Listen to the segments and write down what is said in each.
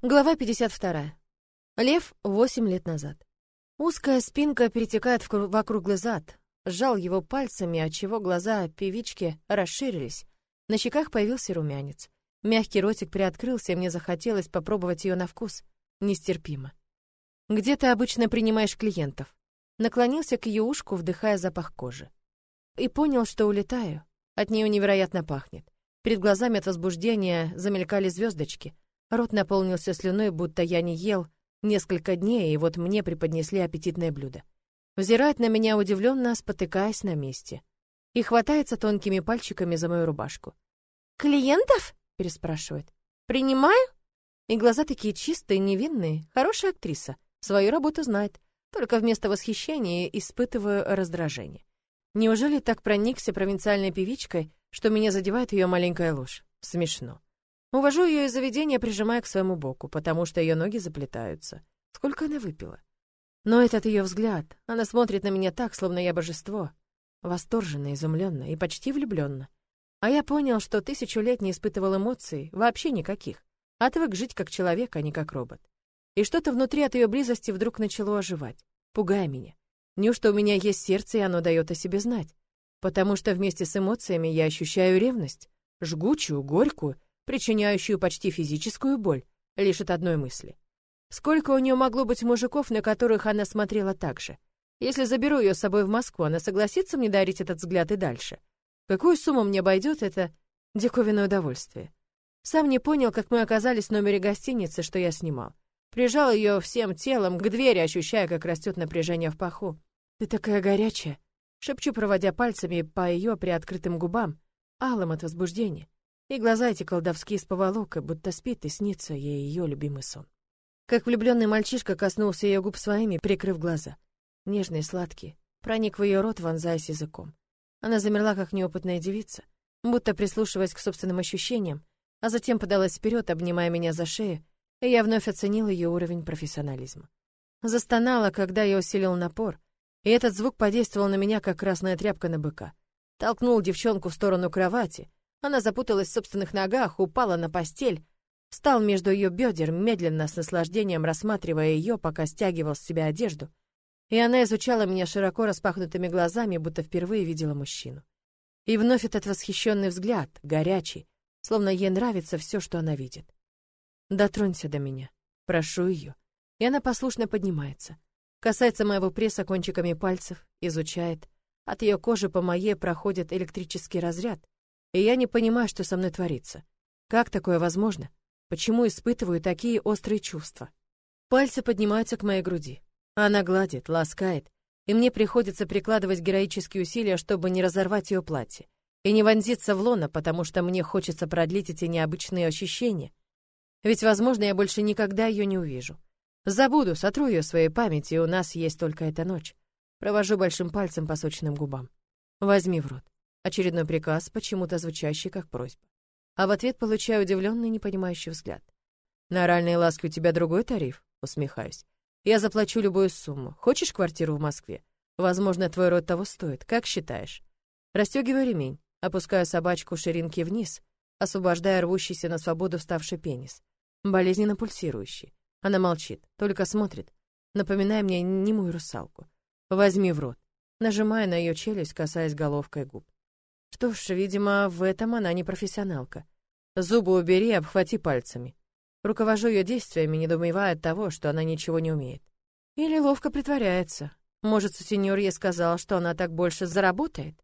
Глава 52. Лев восемь лет назад. Узкая спинка перетекает в, в округлый зад. Сжал его пальцами, отчего глаза певички расширились. На щеках появился румянец. Мягкий ротик приоткрылся, и мне захотелось попробовать ее на вкус. Нестерпимо. «Где ты обычно принимаешь клиентов?» Наклонился к ее ушку, вдыхая запах кожи. И понял, что улетаю. От нее невероятно пахнет. Перед глазами от возбуждения замелькали звездочки — Рот наполнился слюной, будто я не ел несколько дней, и вот мне преподнесли аппетитное блюдо. Взирает на меня удивленно, спотыкаясь на месте. И хватается тонкими пальчиками за мою рубашку. «Клиентов?» — переспрашивает. «Принимаю?» И глаза такие чистые, невинные. Хорошая актриса. Свою работу знает. Только вместо восхищения испытываю раздражение. Неужели так проникся провинциальной певичкой, что меня задевает ее маленькая ложь? Смешно. Увожу ее из заведения, прижимая к своему боку, потому что ее ноги заплетаются. Сколько она выпила? Но этот ее взгляд, она смотрит на меня так, словно я божество. Восторженно, изумленно и почти влюбленно. А я понял, что тысячу лет не испытывал эмоций, вообще никаких. Отвык жить как человек, а не как робот. И что-то внутри от ее близости вдруг начало оживать, пугая меня. Неужто у меня есть сердце, и оно дает о себе знать? Потому что вместе с эмоциями я ощущаю ревность, жгучую, горькую, причиняющую почти физическую боль, лишь от одной мысли. Сколько у нее могло быть мужиков, на которых она смотрела так же? Если заберу ее с собой в Москву, она согласится мне дарить этот взгляд и дальше? Какую сумму мне обойдет это диковинное удовольствие? Сам не понял, как мы оказались в номере гостиницы, что я снимал. Прижал ее всем телом к двери, ощущая, как растет напряжение в паху. «Ты такая горячая!» Шепчу, проводя пальцами по ее приоткрытым губам, алым от возбуждения и глаза эти колдовские с поволокой, будто спит и снится ей ее любимый сон. Как влюбленный мальчишка коснулся ее губ своими, прикрыв глаза. Нежные, сладкие, проник в ее рот, вонзаясь языком. Она замерла, как неопытная девица, будто прислушиваясь к собственным ощущениям, а затем подалась вперед, обнимая меня за шею, и я вновь оценил ее уровень профессионализма. Застонала, когда я усилил напор, и этот звук подействовал на меня, как красная тряпка на быка. Толкнул девчонку в сторону кровати, она запуталась в собственных ногах, упала на постель, встал между ее бедер, медленно, с наслаждением рассматривая ее, пока стягивал с себя одежду. И она изучала меня широко распахнутыми глазами, будто впервые видела мужчину. И вновь этот восхищенный взгляд, горячий, словно ей нравится все, что она видит. «Дотронься до меня. Прошу ее». И она послушно поднимается. Касается моего пресса кончиками пальцев, изучает. От ее кожи по моей проходит электрический разряд, и я не понимаю, что со мной творится. Как такое возможно? Почему испытываю такие острые чувства? Пальцы поднимаются к моей груди. Она гладит, ласкает, и мне приходится прикладывать героические усилия, чтобы не разорвать ее платье и не вонзиться в лона, потому что мне хочется продлить эти необычные ощущения. Ведь, возможно, я больше никогда ее не увижу. Забуду, сотру ее своей памяти, и у нас есть только эта ночь. Провожу большим пальцем по сочным губам. Возьми в рот. Очередной приказ, почему-то звучащий как просьба. А в ответ получаю удивленный, непонимающий взгляд. «На оральные ласки у тебя другой тариф?» Усмехаюсь. «Я заплачу любую сумму. Хочешь квартиру в Москве? Возможно, твой род того стоит. Как считаешь?» Расстегиваю ремень, опускаю собачку ширинки вниз, освобождая рвущийся на свободу вставший пенис. Болезненно пульсирующий. Она молчит, только смотрит, напоминая мне немую русалку. «Возьми в рот». Нажимая на ее челюсть, касаясь головкой губ. Что ж, видимо, в этом она не профессионалка. Зубы убери, обхвати пальцами. Руковожу ее действиями, недоумевая от того, что она ничего не умеет. Или ловко притворяется. Может, сутенер ей сказал, что она так больше заработает?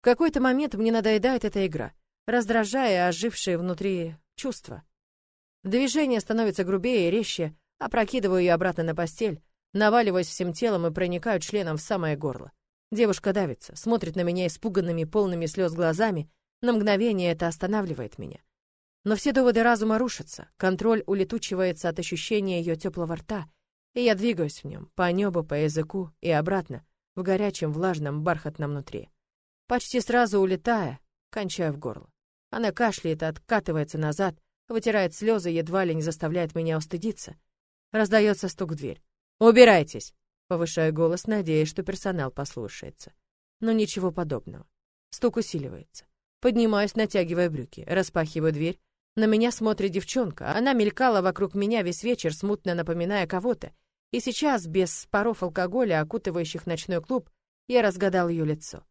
В какой-то момент мне надоедает эта игра, раздражая ожившие внутри чувства. Движение становится грубее и резче, опрокидываю ее обратно на постель, наваливаясь всем телом и проникаю членом в самое горло. Девушка давится, смотрит на меня испуганными, полными слез глазами. На мгновение это останавливает меня. Но все доводы разума рушатся, контроль улетучивается от ощущения ее теплого рта, и я двигаюсь в нем, по небу, по языку и обратно, в горячем, влажном, бархатном внутри. Почти сразу улетая, кончаю в горло. Она кашляет, откатывается назад, вытирает слезы, едва ли не заставляет меня устыдиться. Раздается стук в дверь. «Убирайтесь!» Повышаю голос, надеясь, что персонал послушается. Но ничего подобного. Стук усиливается. Поднимаюсь, натягивая брюки, распахиваю дверь, На меня смотрит девчонка. Она мелькала вокруг меня весь вечер, смутно напоминая кого-то. И сейчас, без паров алкоголя, окутывающих ночной клуб, я разгадал ее лицо.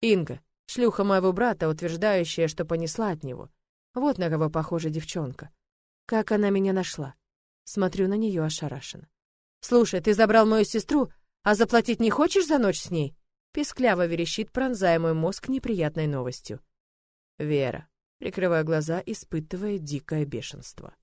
Инга, шлюха моего брата, утверждающая, что понесла от него. Вот на кого похожа девчонка. Как она меня нашла? Смотрю на нее ошарашенно. «Слушай, ты забрал мою сестру, а заплатить не хочешь за ночь с ней?» Пискляво верещит, пронзая мой мозг неприятной новостью. Вера, прикрывая глаза, испытывая дикое бешенство.